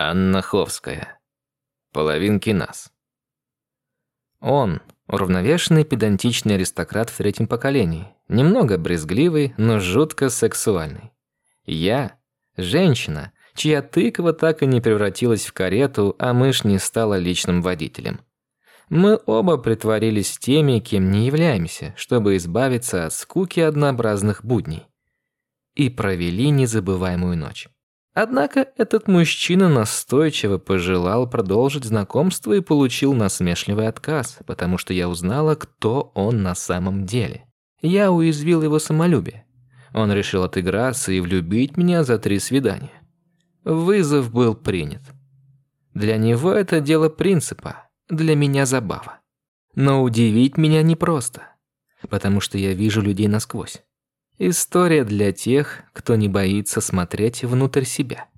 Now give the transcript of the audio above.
Анна Ховская. Половинки нас. Он – уравновешенный педантичный аристократ в третьем поколении, немного брезгливый, но жутко сексуальный. Я – женщина, чья тыква так и не превратилась в карету, а мышь не стала личным водителем. Мы оба притворились теми, кем не являемся, чтобы избавиться от скуки однообразных будней. И провели незабываемую ночь. Однако этот мужчина настойчиво пожелал продолжить знакомство и получил насмешливый отказ, потому что я узнала, кто он на самом деле. Я уязвил его самолюбие. Он решил отыграться и влюбить меня за три свидания. Вызов был принят. Для него это дело принципа, для меня забава. Но удивить меня непросто, потому что я вижу людей насквозь. История для тех, кто не боится смотреть внутрь себя.